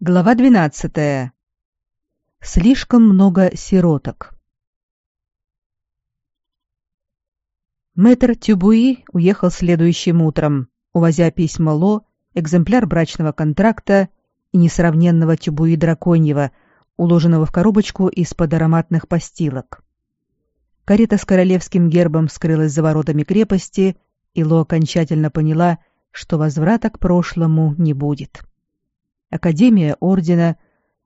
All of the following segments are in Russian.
Глава 12. Слишком много сироток. Мэтр Тюбуи уехал следующим утром, увозя письма Ло, экземпляр брачного контракта и несравненного Тюбуи драконьего, уложенного в коробочку из-под ароматных постилок. Карета с королевским гербом скрылась за воротами крепости, и Ло окончательно поняла, что возврата к прошлому не будет. Академия Ордена,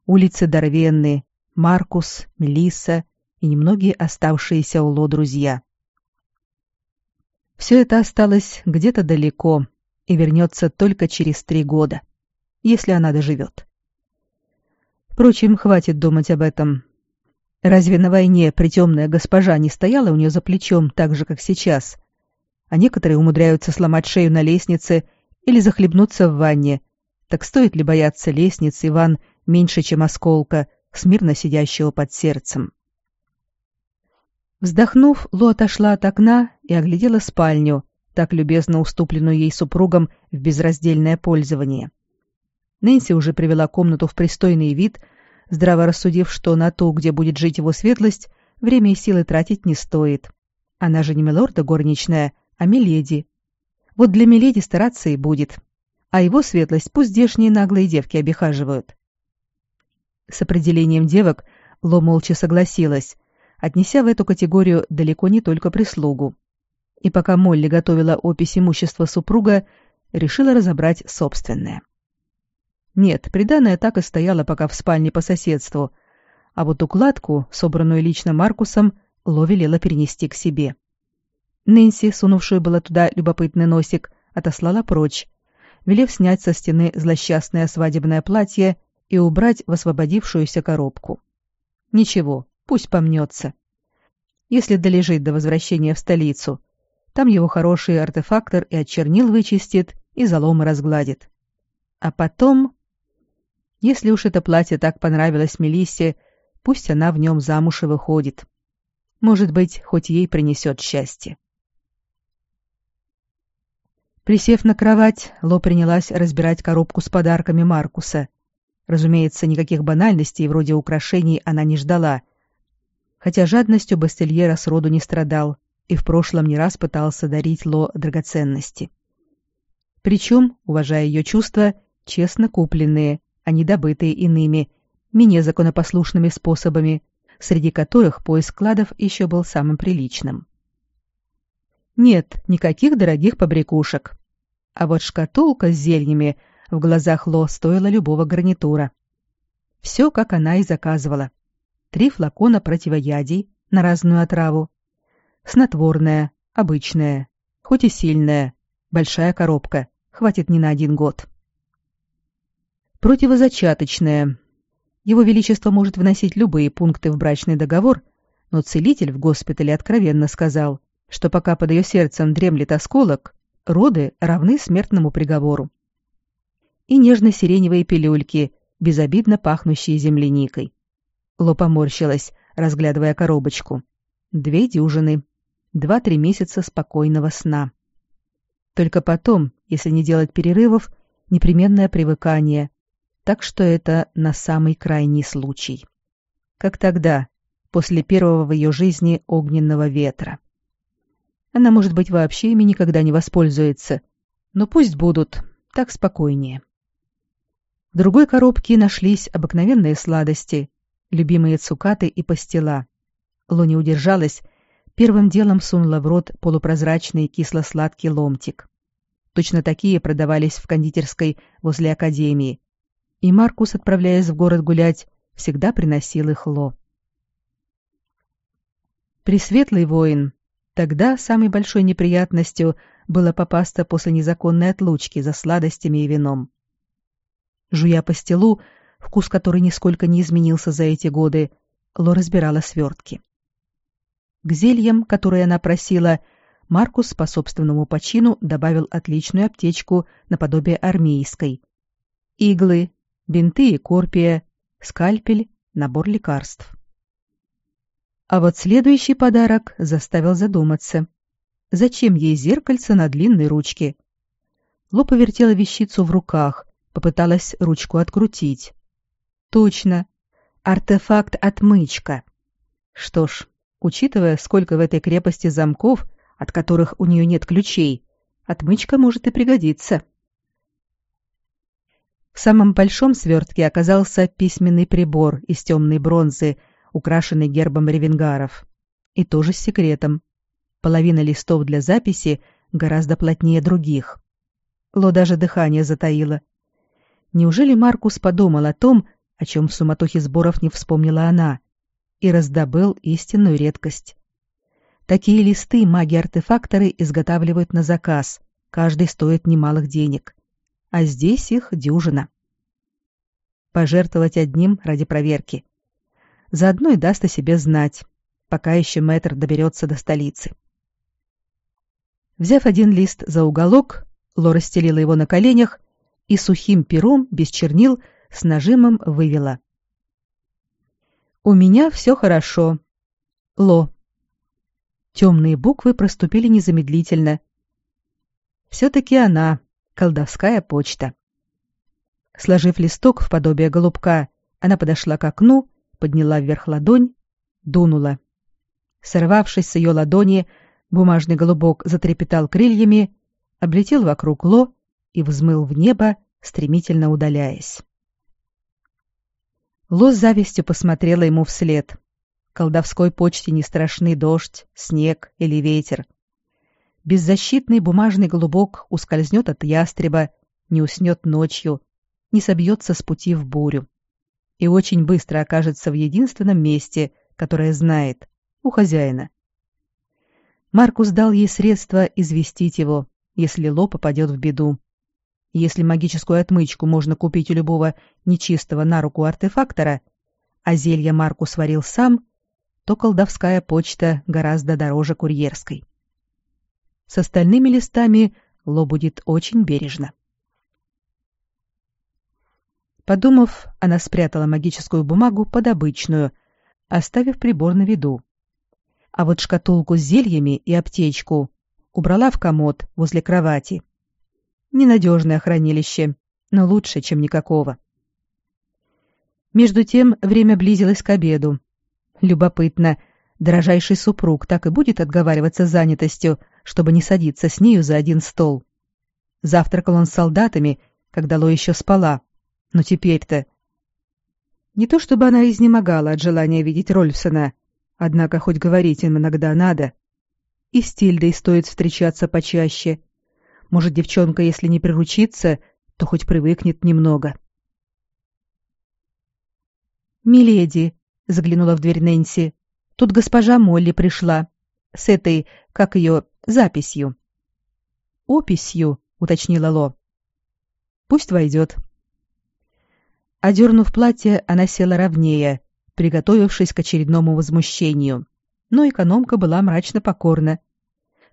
улицы Дарвенны, Маркус, Мелисса и немногие оставшиеся у Ло друзья. Все это осталось где-то далеко и вернется только через три года, если она доживет. Впрочем, хватит думать об этом. Разве на войне притемная госпожа не стояла у нее за плечом так же, как сейчас? А некоторые умудряются сломать шею на лестнице или захлебнуться в ванне – так стоит ли бояться лестниц, Иван, меньше, чем осколка, смирно сидящего под сердцем? Вздохнув, Ло отошла от окна и оглядела спальню, так любезно уступленную ей супругом в безраздельное пользование. Нэнси уже привела комнату в пристойный вид, здраво рассудив, что на ту, где будет жить его светлость, время и силы тратить не стоит. Она же не милорда горничная, а миледи. Вот для миледи стараться и будет, а его светлость пусть здешние наглые девки обихаживают. С определением девок Ло молча согласилась, отнеся в эту категорию далеко не только прислугу. И пока Молли готовила опись имущества супруга, решила разобрать собственное. Нет, приданое так и стояло пока в спальне по соседству, а вот укладку, собранную лично Маркусом, Ло велела перенести к себе. Нэнси, сунувшую было туда любопытный носик, отослала прочь, велев снять со стены злосчастное свадебное платье и убрать в освободившуюся коробку. Ничего, пусть помнется. Если долежит до возвращения в столицу, там его хороший артефактор и от чернил вычистит, и заломы разгладит. А потом... Если уж это платье так понравилось Мелиссе, пусть она в нем замуж и выходит. Может быть, хоть ей принесет счастье. Присев на кровать, Ло принялась разбирать коробку с подарками Маркуса. Разумеется, никаких банальностей вроде украшений она не ждала. Хотя жадностью Бастельера сроду не страдал и в прошлом не раз пытался дарить Ло драгоценности. Причем, уважая ее чувства, честно купленные, а не добытые иными, менее законопослушными способами, среди которых поиск кладов еще был самым приличным. Нет, никаких дорогих побрякушек. А вот шкатулка с зельями в глазах Ло стоила любого гарнитура. Все, как она и заказывала. Три флакона противоядий на разную отраву. Снотворная, обычная, хоть и сильная, большая коробка, хватит не на один год. Противозачаточная. Его Величество может вносить любые пункты в брачный договор, но целитель в госпитале откровенно сказал, что пока под ее сердцем дремлет осколок, роды равны смертному приговору. И нежно-сиреневые пилюльки, безобидно пахнущие земляникой. Ло поморщилась, разглядывая коробочку. Две дюжины. Два-три месяца спокойного сна. Только потом, если не делать перерывов, непременное привыкание. Так что это на самый крайний случай. Как тогда, после первого в ее жизни огненного ветра. Она, может быть, вообще ими никогда не воспользуется. Но пусть будут, так спокойнее. В другой коробке нашлись обыкновенные сладости, любимые цукаты и пастила. Луни удержалась, первым делом сунула в рот полупрозрачный кисло-сладкий ломтик. Точно такие продавались в кондитерской возле академии. И Маркус, отправляясь в город гулять, всегда приносил их Ло. Пресветлый воин, Тогда самой большой неприятностью было попасться после незаконной отлучки за сладостями и вином. Жуя пастилу, вкус которой нисколько не изменился за эти годы, Ло разбирала свертки. К зельям, которые она просила, Маркус по собственному почину добавил отличную аптечку наподобие армейской. Иглы, бинты и корпия, скальпель, набор лекарств. А вот следующий подарок заставил задуматься. Зачем ей зеркальце на длинной ручке? Ло повертела вещицу в руках, попыталась ручку открутить, Точно. Артефакт-отмычка. Что ж, учитывая, сколько в этой крепости замков, от которых у нее нет ключей, отмычка может и пригодиться. В самом большом свертке оказался письменный прибор из темной бронзы, украшенный гербом ревенгаров. И тоже с секретом. Половина листов для записи гораздо плотнее других. Ло даже дыхание затаило. Неужели Маркус подумал о том, о чем в суматохе сборов не вспомнила она, и раздобыл истинную редкость? Такие листы маги-артефакторы изготавливают на заказ, каждый стоит немалых денег а здесь их дюжина. Пожертвовать одним ради проверки. Заодно и даст о себе знать, пока еще мэтр доберется до столицы. Взяв один лист за уголок, Лора стелила его на коленях и сухим пером, без чернил, с нажимом вывела. «У меня все хорошо. Ло». Темные буквы проступили незамедлительно. Все-таки она, Колдовская почта. Сложив листок в подобие голубка, она подошла к окну, подняла вверх ладонь, дунула. Сорвавшись с ее ладони, бумажный голубок затрепетал крыльями, облетел вокруг Ло и взмыл в небо, стремительно удаляясь. Ло с завистью посмотрела ему вслед. Колдовской почте не страшны дождь, снег или ветер беззащитный бумажный голубок ускользнет от ястреба, не уснет ночью, не собьется с пути в бурю и очень быстро окажется в единственном месте, которое знает, у хозяина. Маркус дал ей средства известить его, если Ло попадет в беду. Если магическую отмычку можно купить у любого нечистого на руку артефактора, а зелье Маркус варил сам, то колдовская почта гораздо дороже курьерской. С остальными листами Ло будет очень бережно. Подумав, она спрятала магическую бумагу под обычную, оставив прибор на виду. А вот шкатулку с зельями и аптечку убрала в комод возле кровати. Ненадежное хранилище, но лучше, чем никакого. Между тем время близилось к обеду. Любопытно, дорожайший супруг так и будет отговариваться занятостью, чтобы не садиться с нею за один стол. Завтракал он с солдатами, когда Ло еще спала. Но теперь-то... Не то чтобы она изнемогала от желания видеть Рольфсона, однако хоть говорить им иногда надо. И с Тильдой стоит встречаться почаще. Может, девчонка, если не приручится, то хоть привыкнет немного. «Миледи», — заглянула в дверь Нэнси, — «тут госпожа Молли пришла. С этой, как ее, записью. Описью, уточнила Ло. Пусть войдет. Одернув платье, она села ровнее, приготовившись к очередному возмущению. Но экономка была мрачно покорна.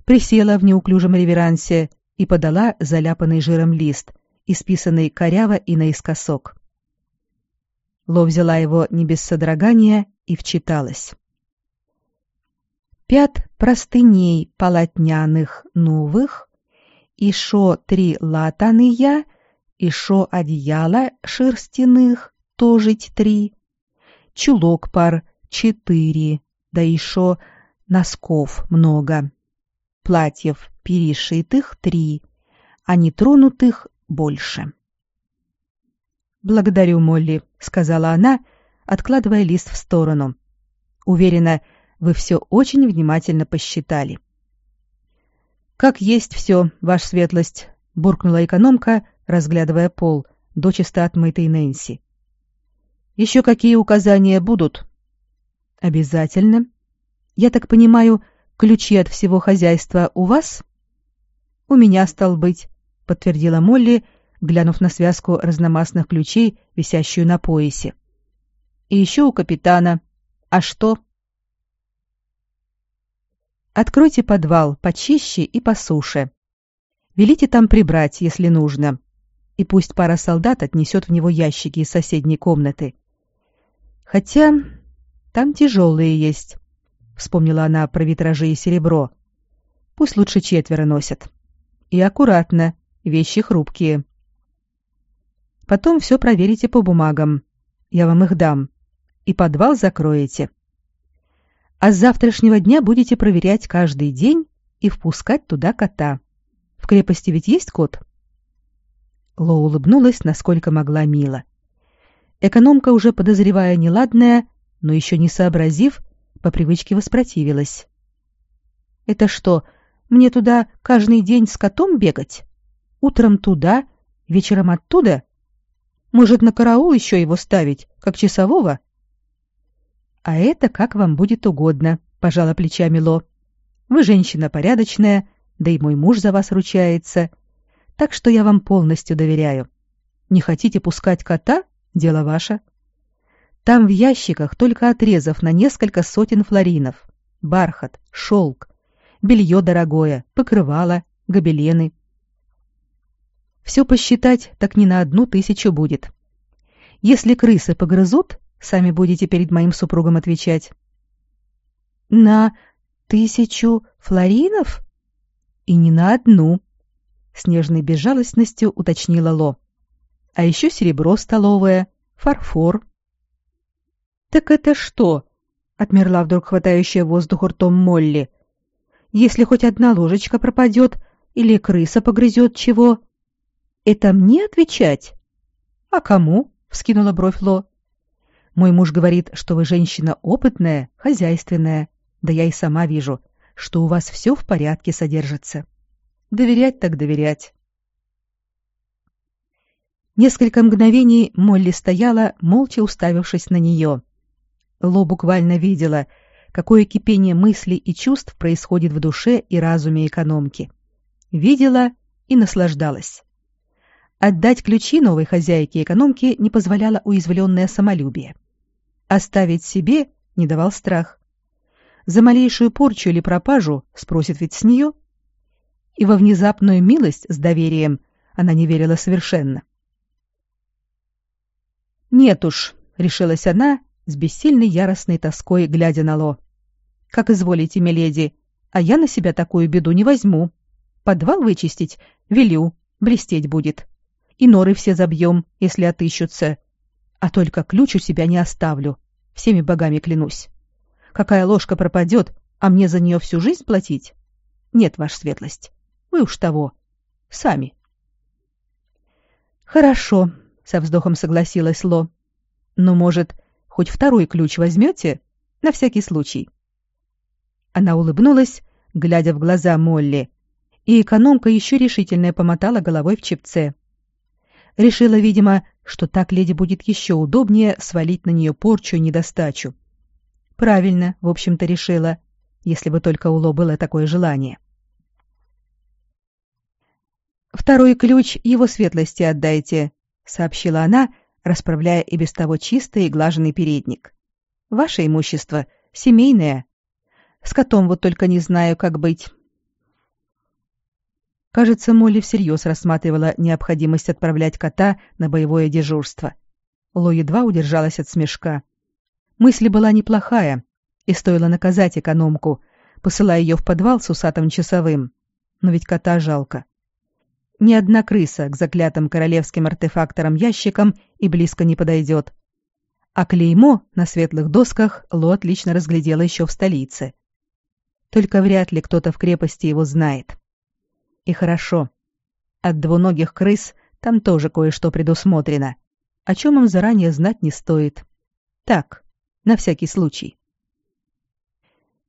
Присела в неуклюжем реверансе и подала заляпанный жиром лист, исписанный коряво и наискосок. Ло взяла его не без содрогания и вчиталась пять простыней полотняных новых, и шо три латаные, и шо одеяла шерстяных, тожить три, чулок пар четыре, да еще носков много, платьев перешитых три, а нетронутых больше. «Благодарю, Молли», — сказала она, откладывая лист в сторону. Уверена, вы все очень внимательно посчитали. Как есть все, ваша светлость, буркнула экономка, разглядывая пол, дочисто отмытый Нэнси. Еще какие указания будут? Обязательно. Я так понимаю, ключи от всего хозяйства у вас? У меня стал быть, подтвердила Молли, глянув на связку разномастных ключей, висящую на поясе. И еще у капитана. А что? Откройте подвал почище и по суше. Велите там прибрать, если нужно. И пусть пара солдат отнесет в него ящики из соседней комнаты. Хотя там тяжелые есть. Вспомнила она про витражи и серебро. Пусть лучше четверо носят. И аккуратно, вещи хрупкие. Потом все проверите по бумагам. я вам их дам. И подвал закроете. А с завтрашнего дня будете проверять каждый день и впускать туда кота. В крепости ведь есть кот?» Ло улыбнулась, насколько могла мило. Экономка, уже подозревая неладное, но еще не сообразив, по привычке воспротивилась. «Это что, мне туда каждый день с котом бегать? Утром туда, вечером оттуда? Может, на караул еще его ставить, как часового?» «А это как вам будет угодно», — пожала плечами Ло. «Вы женщина порядочная, да и мой муж за вас ручается, так что я вам полностью доверяю. Не хотите пускать кота? Дело ваше. Там в ящиках только отрезов на несколько сотен флоринов. Бархат, шелк, белье дорогое, покрывало, гобелены. Все посчитать так не на одну тысячу будет. Если крысы погрызут, сами будете перед моим супругом отвечать. На тысячу флоринов? И не на одну, с нежной безжалостностью уточнила Ло. А еще серебро столовое, фарфор. Так это что? Отмерла вдруг хватающая воздух ртом Молли. Если хоть одна ложечка пропадет или крыса погрызет чего, это мне отвечать? А кому? Вскинула бровь Ло. Мой муж говорит, что вы женщина опытная, хозяйственная. Да я и сама вижу, что у вас все в порядке содержится. Доверять так доверять. Несколько мгновений Молли стояла, молча уставившись на нее. Ло буквально видела, какое кипение мыслей и чувств происходит в душе и разуме экономки. Видела и наслаждалась. Отдать ключи новой хозяйке экономки не позволяло уязвленное самолюбие. Оставить себе не давал страх. За малейшую порчу или пропажу спросит ведь с нее — и во внезапную милость с доверием она не верила совершенно. «Нет уж», — решилась она, с бессильной яростной тоской, глядя на Ло. «Как изволите, миледи, а я на себя такую беду не возьму. Подвал вычистить велю, блестеть будет. И норы все забьем, если отыщутся. А только ключ у себя не оставлю, всеми богами клянусь. Какая ложка пропадет, а мне за нее всю жизнь платить? Нет, ваша светлость. Вы уж того. Сами. Хорошо, со вздохом согласилась Ло. Но, может, хоть второй ключ возьмете? На всякий случай. Она улыбнулась, глядя в глаза Молли, и экономка еще решительнее помотала головой в чепце. Решила, видимо, что так леди будет еще удобнее свалить на нее порчу и недостачу. Правильно, в общем-то, решила, если бы только у Ло было такое желание. — Второй ключ его светлости отдайте, сообщила она, расправляя и без того чистый и глаженный передник. Ваше имущество семейное. С котом вот только не знаю, как быть. Кажется, Молли всерьез рассматривала необходимость отправлять кота на боевое дежурство. Ло едва удержалась от смешка. Мысль была неплохая, и стоило наказать экономку, посылая ее в подвал с усатым часовым. Но ведь кота жалко ни одна крыса к заклятым королевским артефакторам-ящикам и близко не подойдет. А клеймо на светлых досках Ло отлично разглядела еще в столице. Только вряд ли кто-то в крепости его знает. И хорошо. От двуногих крыс там тоже кое-что предусмотрено, о чем им заранее знать не стоит. Так, на всякий случай.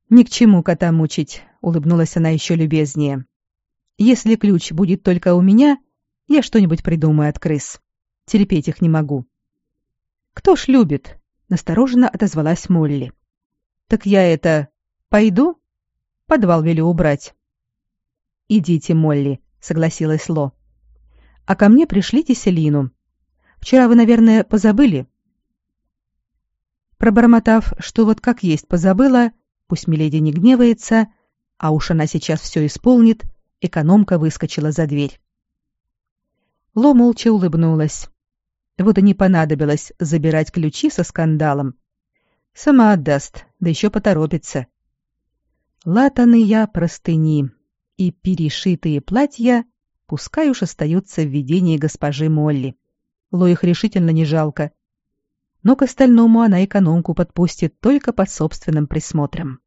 «Ни к чему кота мучить», — улыбнулась она еще любезнее. Если ключ будет только у меня, я что-нибудь придумаю от крыс. Терпеть их не могу. Кто ж любит? Настороженно отозвалась Молли. Так я это... Пойду? Подвал велю убрать. Идите, Молли, согласилась Ло. А ко мне пришлите Селину. Вчера вы, наверное, позабыли? Пробормотав, что вот как есть позабыла, пусть Миледи не гневается, а уж она сейчас все исполнит, Экономка выскочила за дверь. Ло молча улыбнулась. Вот и не понадобилось забирать ключи со скандалом. Сама отдаст, да еще поторопится. Латаные простыни и перешитые платья пускай уж остаются в видении госпожи Молли. Ло их решительно не жалко. но к остальному она экономку подпустит только под собственным присмотром.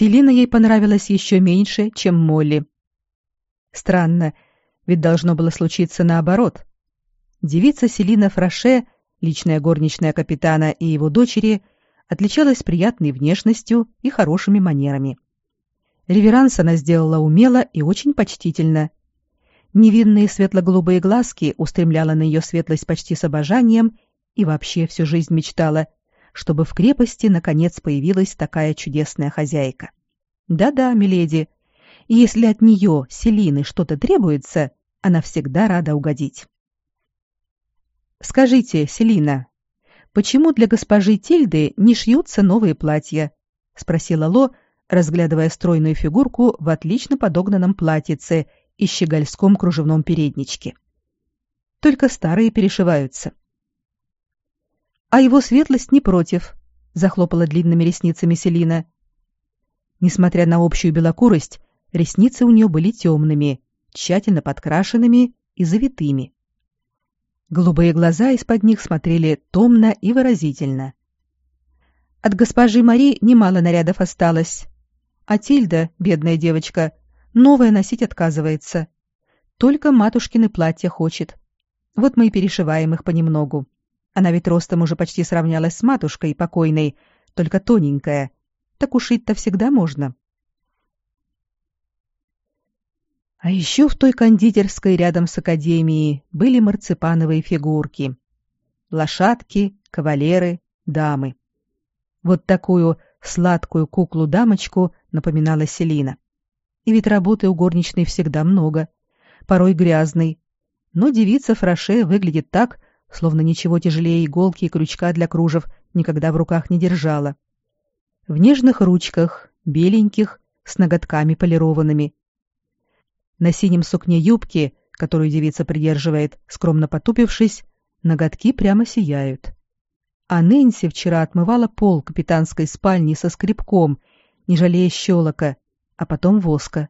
Селина ей понравилась еще меньше, чем Молли. Странно, ведь должно было случиться наоборот. Девица Селина Фраше, личная горничная капитана и его дочери, отличалась приятной внешностью и хорошими манерами. Реверанс она сделала умело и очень почтительно. Невинные светло-голубые глазки устремляла на ее светлость почти с обожанием и вообще всю жизнь мечтала — чтобы в крепости наконец появилась такая чудесная хозяйка. Да-да, миледи, если от нее, Селины, что-то требуется, она всегда рада угодить. Скажите, Селина, почему для госпожи Тильды не шьются новые платья? спросила Ло, разглядывая стройную фигурку в отлично подогнанном платьице и щегольском кружевном передничке. Только старые перешиваются. А его светлость не против, захлопала длинными ресницами Селина. Несмотря на общую белокурость, ресницы у нее были темными, тщательно подкрашенными и завитыми. Голубые глаза из-под них смотрели томно и выразительно. От госпожи Мари немало нарядов осталось. А Тильда, бедная девочка, новое носить отказывается. Только матушкины платья хочет. Вот мы и перешиваем их понемногу. Она ведь ростом уже почти сравнялась с матушкой покойной, только тоненькая. Так ушить-то всегда можно. А еще в той кондитерской рядом с академией были марципановые фигурки. Лошадки, кавалеры, дамы. Вот такую сладкую куклу-дамочку напоминала Селина. И ведь работы у горничной всегда много, порой грязной. Но девица Фраше выглядит так, словно ничего тяжелее иголки и крючка для кружев никогда в руках не держала. В нежных ручках, беленьких, с ноготками полированными. На синем сукне юбки, которую девица придерживает, скромно потупившись, ноготки прямо сияют. А Нэнси вчера отмывала пол капитанской спальни со скребком, не жалея щелока, а потом воска.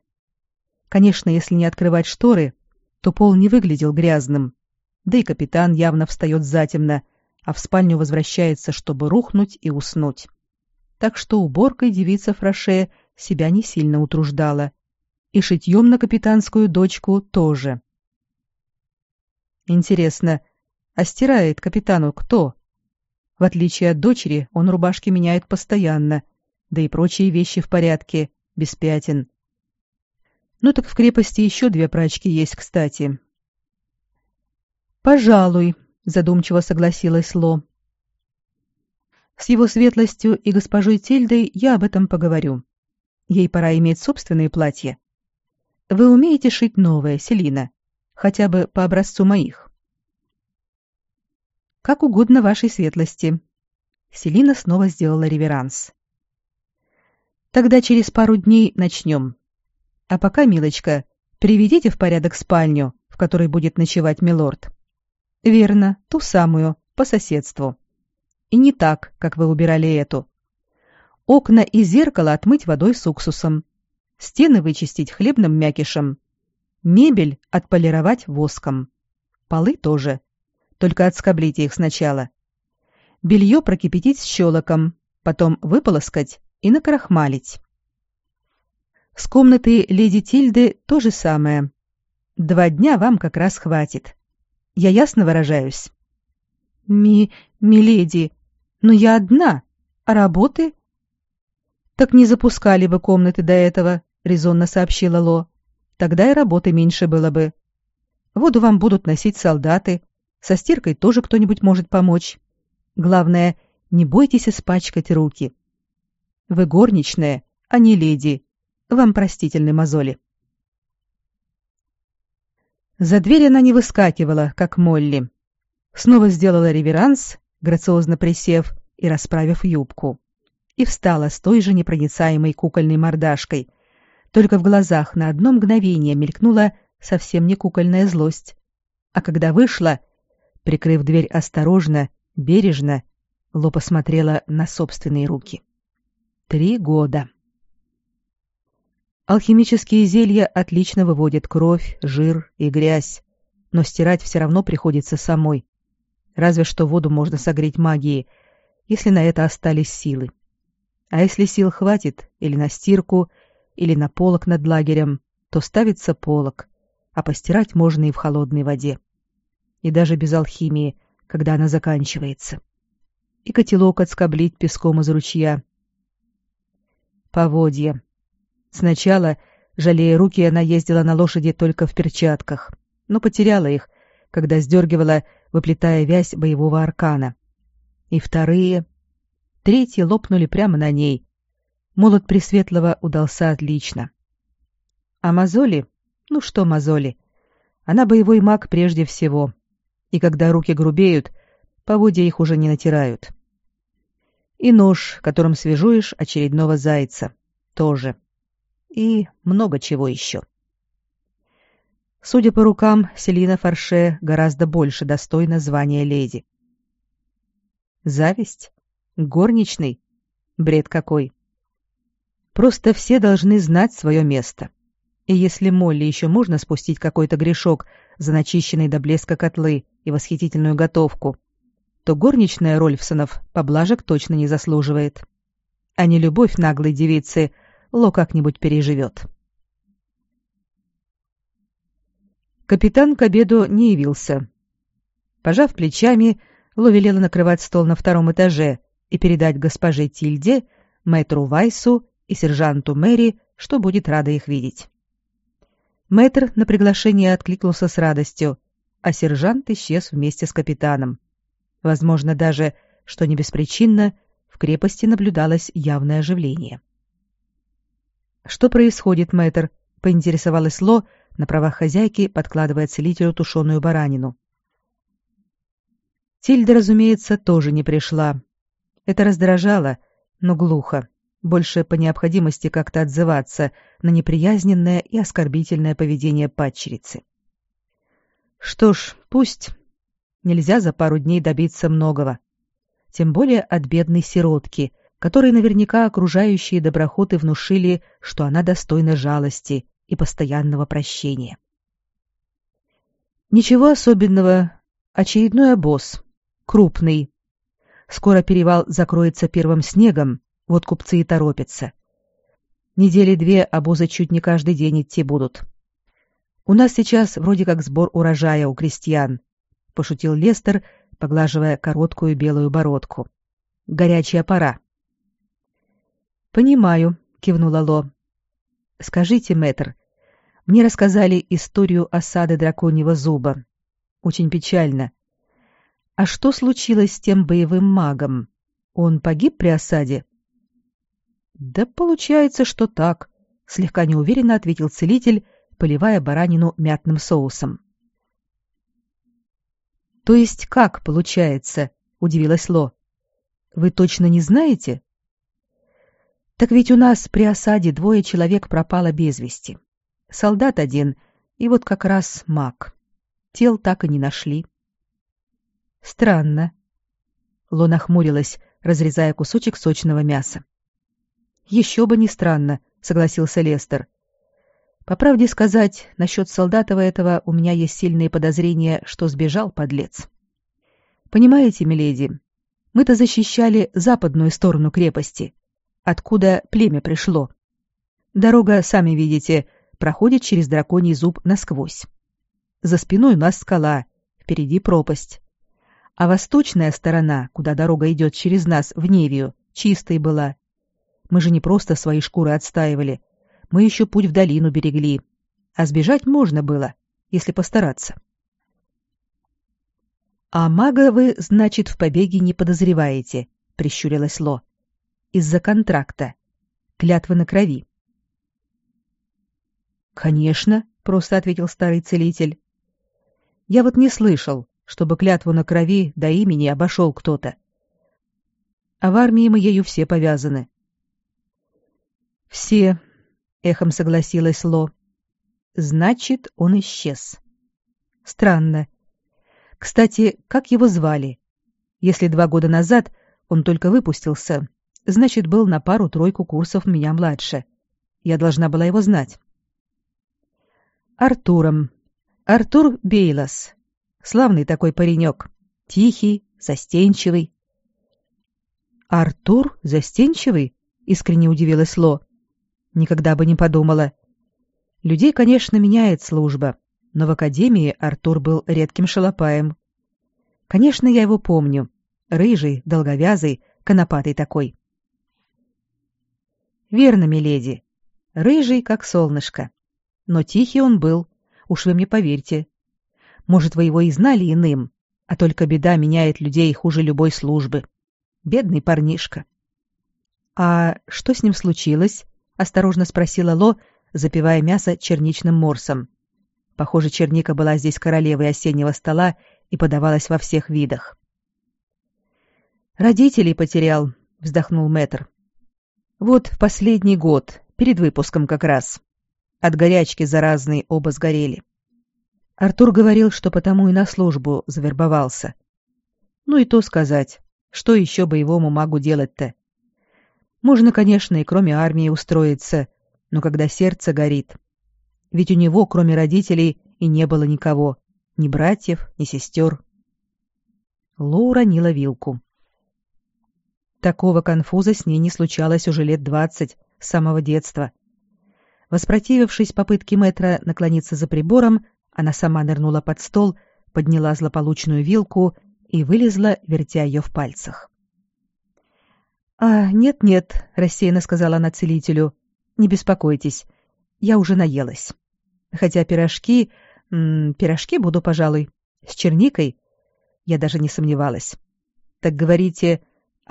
Конечно, если не открывать шторы, то пол не выглядел грязным да и капитан явно встает затемно, а в спальню возвращается, чтобы рухнуть и уснуть. Так что уборкой девица Фраше себя не сильно утруждала. И шитьем на капитанскую дочку тоже. Интересно, а стирает капитану кто? В отличие от дочери, он рубашки меняет постоянно, да и прочие вещи в порядке, без пятен. Ну так в крепости еще две прачки есть, кстати, Пожалуй, задумчиво согласилась Ло. С его светлостью и госпожой Тильдой я об этом поговорю. Ей пора иметь собственные платья. Вы умеете шить новое, Селина, хотя бы по образцу моих. Как угодно вашей светлости. Селина снова сделала реверанс. Тогда через пару дней начнем. А пока, милочка, приведите в порядок спальню, в которой будет ночевать милорд. Верно, ту самую, по соседству. И не так, как вы убирали эту. Окна и зеркало отмыть водой с уксусом. Стены вычистить хлебным мякишем. Мебель отполировать воском. Полы тоже. Только отскоблите их сначала. Белье прокипятить с щелоком, потом выполоскать и накрахмалить. С комнаты леди Тильды то же самое. Два дня вам как раз хватит. Я ясно выражаюсь? Ми... миледи, но я одна, а работы... Так не запускали бы комнаты до этого, резонно сообщила Ло. Тогда и работы меньше было бы. Воду вам будут носить солдаты, со стиркой тоже кто-нибудь может помочь. Главное, не бойтесь испачкать руки. Вы горничная, а не леди. Вам простительны мозоли. За дверь она не выскакивала, как Молли. Снова сделала реверанс, грациозно присев и расправив юбку. И встала с той же непроницаемой кукольной мордашкой, Только в глазах на одно мгновение мелькнула совсем не кукольная злость. А когда вышла, прикрыв дверь осторожно, бережно, Ло посмотрела на собственные руки. Три года. Алхимические зелья отлично выводят кровь, жир и грязь, но стирать все равно приходится самой. Разве что воду можно согреть магией, если на это остались силы. А если сил хватит или на стирку, или на полок над лагерем, то ставится полок, а постирать можно и в холодной воде. И даже без алхимии, когда она заканчивается. И котелок отскоблить песком из ручья. Поводья. Сначала, жалея руки, она ездила на лошади только в перчатках, но потеряла их, когда сдергивала, выплетая вязь боевого аркана. И вторые, третьи лопнули прямо на ней. Молот Пресветлого удался отлично. А мозоли? Ну что мозоли? Она боевой маг прежде всего. И когда руки грубеют, поводья их уже не натирают. И нож, которым свяжуешь очередного зайца. Тоже. И много чего еще. Судя по рукам, Селина Фарше гораздо больше достойна звания леди. Зависть? Горничный? Бред какой. Просто все должны знать свое место. И если Молли еще можно спустить какой-то грешок за начищенные до блеска котлы и восхитительную готовку, то горничная Рольфсонов поблажек точно не заслуживает. А не любовь наглой девицы Ло как-нибудь переживет. Капитан к обеду не явился. Пожав плечами, Ло велела накрывать стол на втором этаже и передать госпоже Тильде, мэтру Вайсу и сержанту Мэри, что будет рада их видеть. Мэтр на приглашение откликнулся с радостью, а сержант исчез вместе с капитаном. Возможно даже, что не беспричинно, в крепости наблюдалось явное оживление. «Что происходит, мэтр?» — поинтересовалась Ло, на правах хозяйки подкладывая целителю тушеную баранину. Тильда, разумеется, тоже не пришла. Это раздражало, но глухо, больше по необходимости как-то отзываться на неприязненное и оскорбительное поведение падчерицы. Что ж, пусть. Нельзя за пару дней добиться многого. Тем более от бедной сиротки, которой наверняка окружающие доброхоты внушили, что она достойна жалости и постоянного прощения. Ничего особенного. Очередной обоз. Крупный. Скоро перевал закроется первым снегом, вот купцы и торопятся. Недели две обозы чуть не каждый день идти будут. У нас сейчас вроде как сбор урожая у крестьян, пошутил Лестер, поглаживая короткую белую бородку. Горячая пора. «Понимаю», — кивнула Ло. «Скажите, мэтр, мне рассказали историю осады драконьего зуба. Очень печально. А что случилось с тем боевым магом? Он погиб при осаде?» «Да получается, что так», — слегка неуверенно ответил целитель, поливая баранину мятным соусом. «То есть как получается?» — удивилась Ло. «Вы точно не знаете?» Так ведь у нас при осаде двое человек пропало без вести. Солдат один и вот как раз маг. Тел так и не нашли. Странно. Лона хмурилась, разрезая кусочек сочного мяса. Еще бы не странно, согласился Лестер. По правде сказать, насчет солдатова этого у меня есть сильные подозрения, что сбежал подлец. Понимаете, миледи, мы-то защищали западную сторону крепости, откуда племя пришло. Дорога, сами видите, проходит через драконий зуб насквозь. За спиной у нас скала, впереди пропасть. А восточная сторона, куда дорога идет через нас в Невию, чистой была. Мы же не просто свои шкуры отстаивали, мы еще путь в долину берегли. А сбежать можно было, если постараться. «А мага вы, значит, в побеге не подозреваете», — прищурилась Ло из-за контракта. Клятвы на крови. «Конечно», — просто ответил старый целитель. «Я вот не слышал, чтобы клятву на крови до имени обошел кто-то. А в армии мы ею все повязаны». «Все. эхом согласилась Ло. Значит, он исчез. Странно. Кстати, как его звали? Если два года назад он только выпустился, значит, был на пару-тройку курсов меня младше. Я должна была его знать. Артуром. Артур Бейлас. Славный такой паренек. Тихий, застенчивый. Артур застенчивый? Искренне удивилась Ло. Никогда бы не подумала. Людей, конечно, меняет служба, но в академии Артур был редким шалопаем. Конечно, я его помню. Рыжий, долговязый, конопатый такой. Верно, миледи. Рыжий, как солнышко. Но тихий он был, уж вы мне поверьте. Может, вы его и знали иным, а только беда меняет людей хуже любой службы. Бедный парнишка. А что с ним случилось? осторожно спросила Ло, запивая мясо черничным морсом. Похоже, черника была здесь королевой осеннего стола и подавалась во всех видах. Родителей потерял, вздохнул Мэтр. Вот в последний год, перед выпуском как раз. От горячки заразной оба сгорели. Артур говорил, что потому и на службу завербовался. Ну и то сказать, что еще боевому магу делать-то? Можно, конечно, и кроме армии устроиться, но когда сердце горит. Ведь у него, кроме родителей, и не было никого, ни братьев, ни сестер. Ло уронила вилку. Такого конфуза с ней не случалось уже лет двадцать, с самого детства. Воспротивившись попытке мэтра наклониться за прибором, она сама нырнула под стол, подняла злополучную вилку и вылезла, вертя ее в пальцах. «А, нет-нет», — рассеянно сказала она целителю, — «не беспокойтесь, я уже наелась. Хотя пирожки... М -м, пирожки буду, пожалуй, с черникой. Я даже не сомневалась. Так говорите,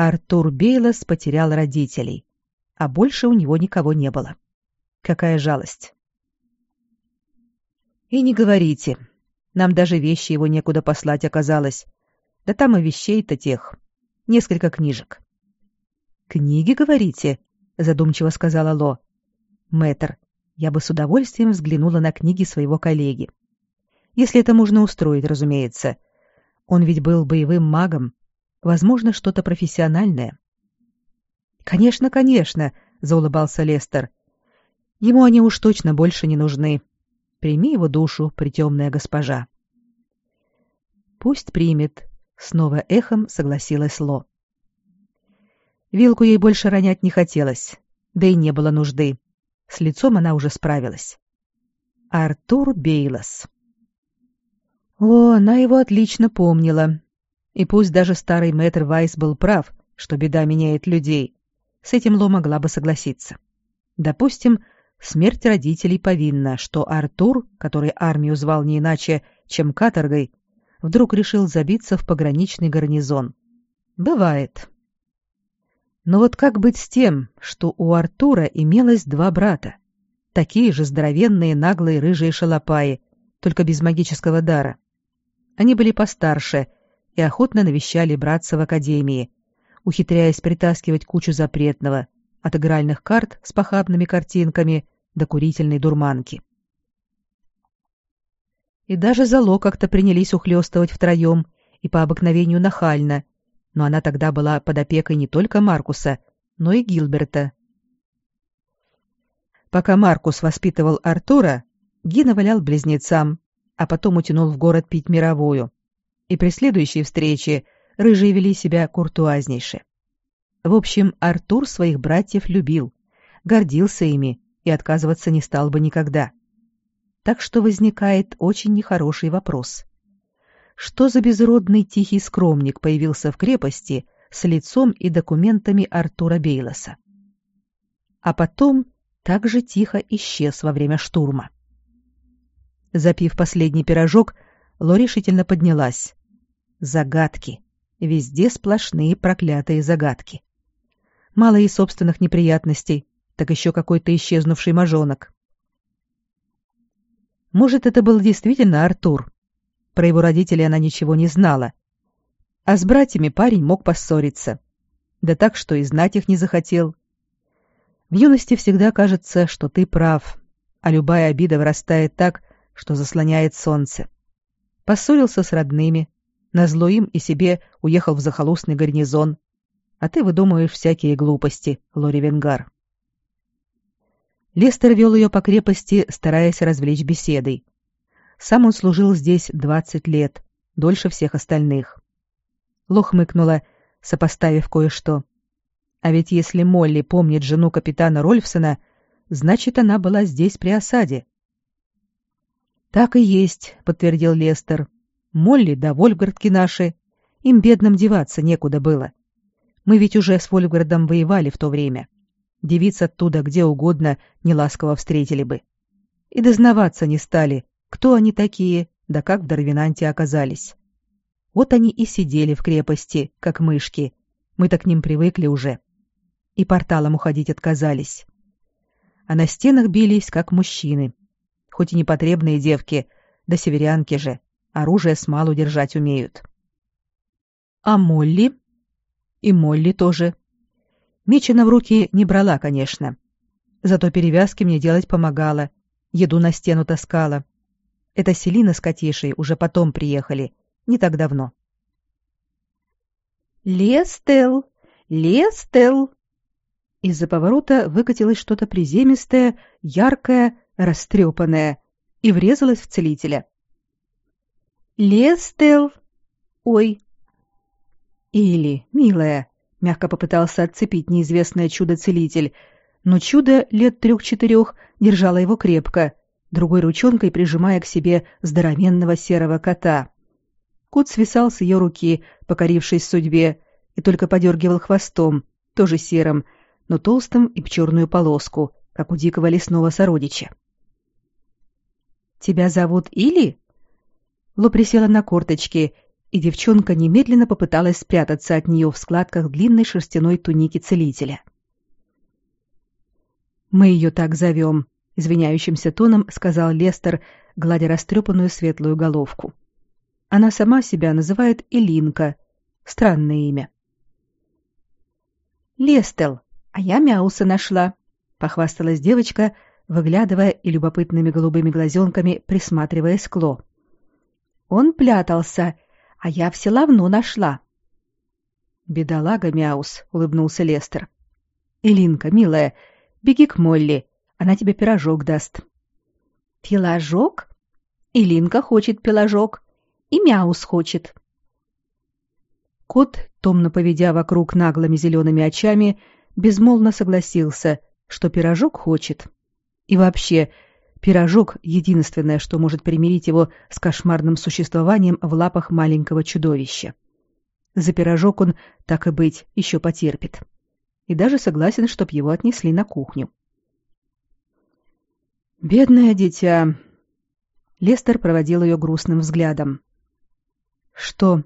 Артур Бейлос потерял родителей, а больше у него никого не было. Какая жалость!» «И не говорите. Нам даже вещи его некуда послать оказалось. Да там и вещей-то тех. Несколько книжек». «Книги, говорите?» — задумчиво сказала Ло. «Мэтр, я бы с удовольствием взглянула на книги своего коллеги. Если это можно устроить, разумеется. Он ведь был боевым магом. Возможно, что-то профессиональное». «Конечно, конечно», — заулыбался Лестер. «Ему они уж точно больше не нужны. Прими его душу, притемная госпожа». «Пусть примет», — снова эхом согласилась Ло. Вилку ей больше ронять не хотелось, да и не было нужды. С лицом она уже справилась. Артур Бейлос. О, она его отлично помнила. И пусть даже старый мэтр Вайс был прав, что беда меняет людей, с этим Ло могла бы согласиться. Допустим, смерть родителей повинна, что Артур, который армию звал не иначе, чем каторгой, вдруг решил забиться в пограничный гарнизон. Бывает. Но вот как быть с тем, что у Артура имелось два брата? Такие же здоровенные, наглые, рыжие шалопаи, только без магического дара. Они были постарше и охотно навещали братца в академии, ухитряясь притаскивать кучу запретного, от игральных карт с похабными картинками до курительной дурманки. И даже Зало как-то принялись ухлёстывать втроем и по обыкновению нахально, но она тогда была под опекой не только Маркуса, но и Гилберта. Пока Маркус воспитывал Артура, Гина валял близнецам, а потом утянул в город пить мировую. И при следующей встрече рыжие вели себя куртуазнейше. В общем, Артур своих братьев любил, гордился ими и отказываться не стал бы никогда. Так что возникает очень нехороший вопрос что за безродный тихий скромник появился в крепости с лицом и документами Артура Бейлоса. А потом так же тихо исчез во время штурма. Запив последний пирожок, Ло решительно поднялась. Загадки. Везде сплошные проклятые загадки. Мало и собственных неприятностей, так еще какой-то исчезнувший мажонок. Может, это был действительно Артур, про его родителей она ничего не знала. А с братьями парень мог поссориться. Да так, что и знать их не захотел. В юности всегда кажется, что ты прав, а любая обида вырастает так, что заслоняет солнце. Поссорился с родными, назло им и себе уехал в захолустный гарнизон, а ты выдумываешь всякие глупости, Лори Венгар. Лестер вел ее по крепости, стараясь развлечь беседой. Сам он служил здесь двадцать лет, дольше всех остальных. Ло хмыкнула, сопоставив кое-что. А ведь если Молли помнит жену капитана Рольфсона, значит, она была здесь при осаде. «Так и есть», — подтвердил Лестер. «Молли да Вольфгардки наши. Им бедным деваться некуда было. Мы ведь уже с Вольфгардом воевали в то время. Девиц оттуда где угодно неласково встретили бы. И дознаваться не стали, кто они такие, да как в Дарвинанте оказались. Вот они и сидели в крепости, как мышки. Мы-то к ним привыкли уже. И порталом уходить отказались. А на стенах бились, как мужчины. Хоть и непотребные девки, да северянки же. Оружие с малу держать умеют. А Молли? И Молли тоже. Меч она в руки не брала, конечно. Зато перевязки мне делать помогала. Еду на стену таскала. Это Селина с Катишей уже потом приехали, не так давно. «Лестел! Лестел!» Из-за поворота выкатилось что-то приземистое, яркое, растрепанное и врезалось в целителя. «Лестел! Ой!» «Или, милая!» — мягко попытался отцепить неизвестное чудо-целитель, но чудо лет трех-четырех держало его крепко, другой ручонкой прижимая к себе здоровенного серого кота. Кот свисал с ее руки, покорившись судьбе, и только подергивал хвостом, тоже серым, но толстым и в черную полоску, как у дикого лесного сородича. «Тебя зовут Или?» Ло присела на корточки, и девчонка немедленно попыталась спрятаться от нее в складках длинной шерстяной туники целителя. «Мы ее так зовем», — извиняющимся тоном сказал Лестер, гладя растрепанную светлую головку. Она сама себя называет Илинка. Странное имя. «Лестел, а я Мяуса нашла», — похвасталась девочка, выглядывая и любопытными голубыми глазенками присматриваясь к Ло. «Он плятался, а я все равно нашла». «Бедолага Мяус», — улыбнулся Лестер. «Илинка, милая, беги к Молли, она тебе пирожок даст». «Пирожок? Илинка хочет пирожок», и Мяус хочет. Кот, томно поведя вокруг наглыми зелеными очами, безмолвно согласился, что пирожок хочет. И вообще, пирожок — единственное, что может примирить его с кошмарным существованием в лапах маленького чудовища. За пирожок он, так и быть, еще потерпит. И даже согласен, чтоб его отнесли на кухню. «Бедное дитя!» Лестер проводил ее грустным взглядом. Что,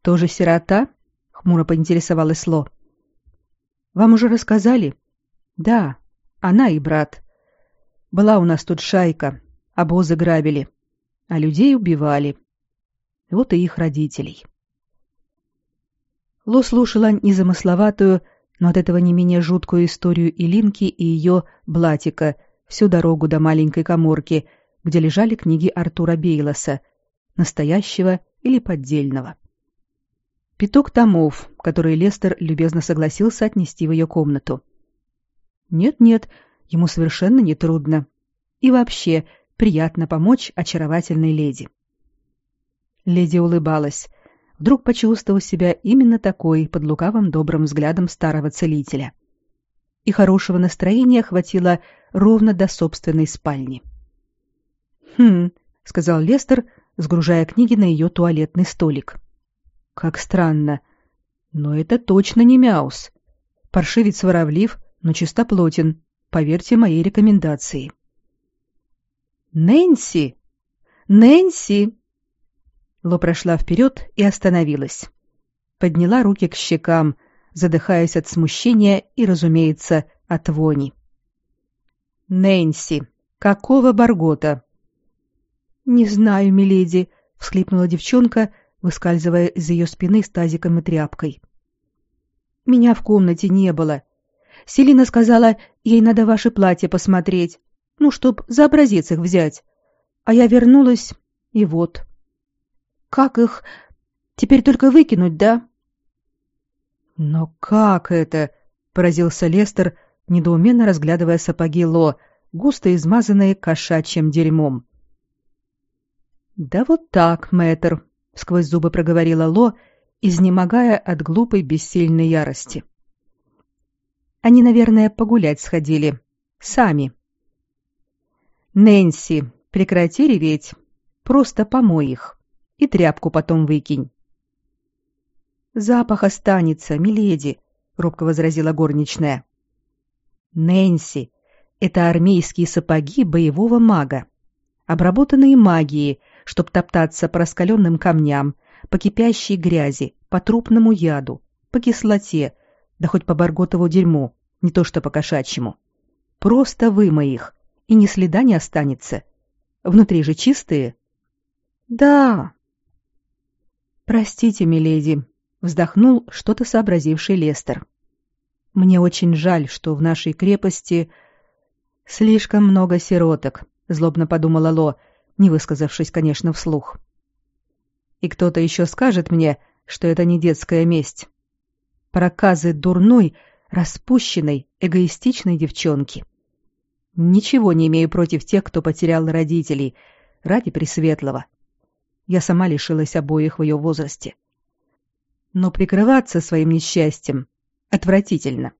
тоже сирота? хмуро поинтересовалась Ло. Вам уже рассказали? Да, она и брат. Была у нас тут шайка, обозы грабили, а людей убивали. Вот и их родителей. Ло слушала незамысловатую, но от этого не менее жуткую историю Илинки и ее Блатика всю дорогу до маленькой коморки, где лежали книги Артура Бейлоса, настоящего или поддельного. Пяток томов, которые Лестер любезно согласился отнести в ее комнату. Нет-нет, ему совершенно не трудно. И вообще, приятно помочь очаровательной леди. Леди улыбалась, вдруг почувствовав себя именно такой под лукавым добрым взглядом старого целителя. И хорошего настроения хватило ровно до собственной спальни. «Хм», — сказал Лестер, сгружая книги на ее туалетный столик. Как странно. Но это точно не Мяус. Паршивец воровлив, но чистоплотен. Поверьте моей рекомендации. Нэнси! Нэнси! Ло прошла вперед и остановилась. Подняла руки к щекам, задыхаясь от смущения и, разумеется, от вони. Нэнси, какого баргота? «Не знаю, миледи», — всхлипнула девчонка, выскальзывая из ее спины с тазиком и тряпкой. «Меня в комнате не было. Селина сказала, ей надо ваше платье посмотреть, ну, чтоб за образец их взять. А я вернулась, и вот. Как их? Теперь только выкинуть, да? Но как это? Поразился Лестер, недоуменно разглядывая сапоги Ло, густо измазанные кошачьим дерьмом. Да вот так, мэтр, сквозь зубы проговорила Ло, изнемогая от глупой бессильной ярости. Они, наверное, погулять сходили. Сами. Нэнси, прекрати реветь. Просто помой их. И тряпку потом выкинь. Запах останется, миледи, робко возразила горничная. Нэнси, это армейские сапоги боевого мага, обработанные магией, чтоб топтаться по раскаленным камням, по кипящей грязи, по трупному яду, по кислоте, да хоть по барготову дерьму, не то что по кошачьему. Просто вымой их, и ни следа не останется. Внутри же чистые. Да. Простите, миледи, вздохнул что-то сообразивший Лестер. Мне очень жаль, что в нашей крепости слишком много сироток, злобно подумала Ло, не высказавшись, конечно, вслух. И кто-то еще скажет мне, что это не детская месть. Проказы дурной, распущенной, эгоистичной девчонки. Ничего не имею против тех, кто потерял родителей, ради Пресветлого. Я сама лишилась обоих в ее возрасте. Но прикрываться своим несчастьем отвратительно.